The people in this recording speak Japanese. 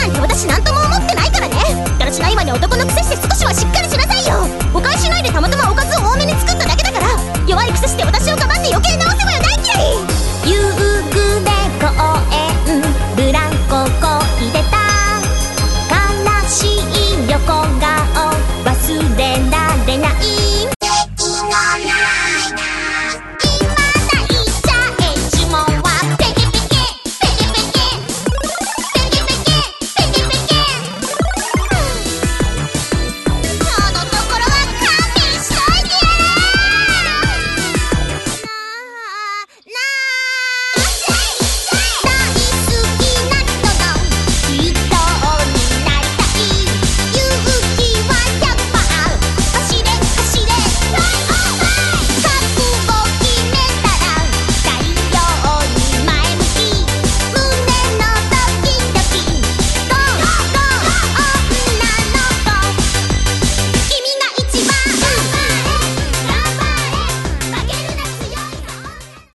なんて私何とも思ってないからね。私の今に男のくせして少しはしっかり